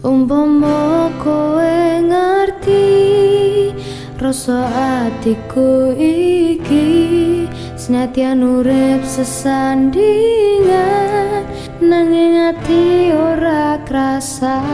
Umpama kowe ngerti rasa atiku iki senadyan urip sesandingan nanging ati ora krasa.